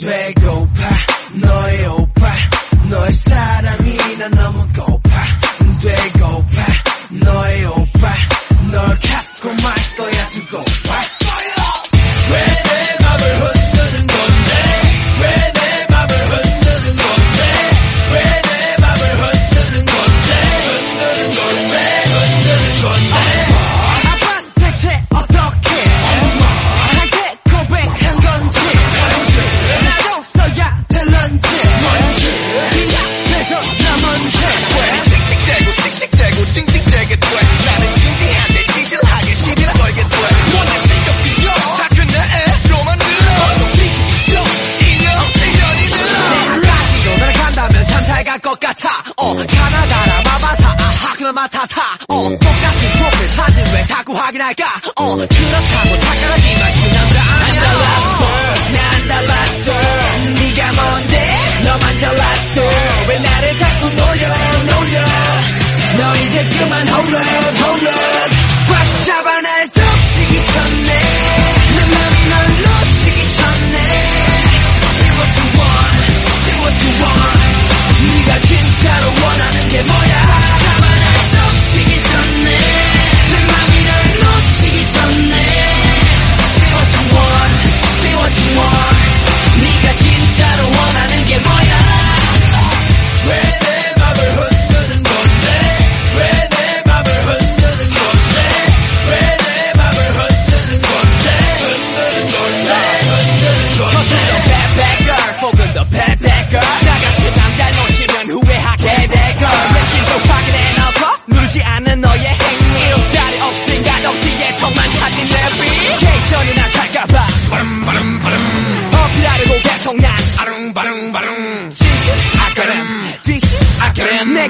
되고파 너의 오빠 너의 사랑이 나 너무 고파. 되고파. 걸 맡아타. 어 예. 똑같은 프로필 사진 왜 자꾸 확인할까? 어 예. 그렇다고 착각하지만 신난다 안 달랐어. 어, 난 달랐어. 네가 뭔데? 너만 잘났어. 왜 나를 자꾸 놀려 놀려 너 이제 그만 홀로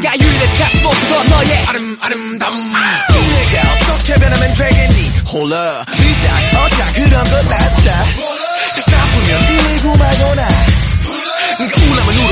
내가 유일한 자스모스던 너의 아름 아름다움. 내가 어떻게 변하면 되겠니? 홀라 일단 어자 그런 건 낫자. Just 나쁘면 뛰고 말거나. 네가 울하면 울어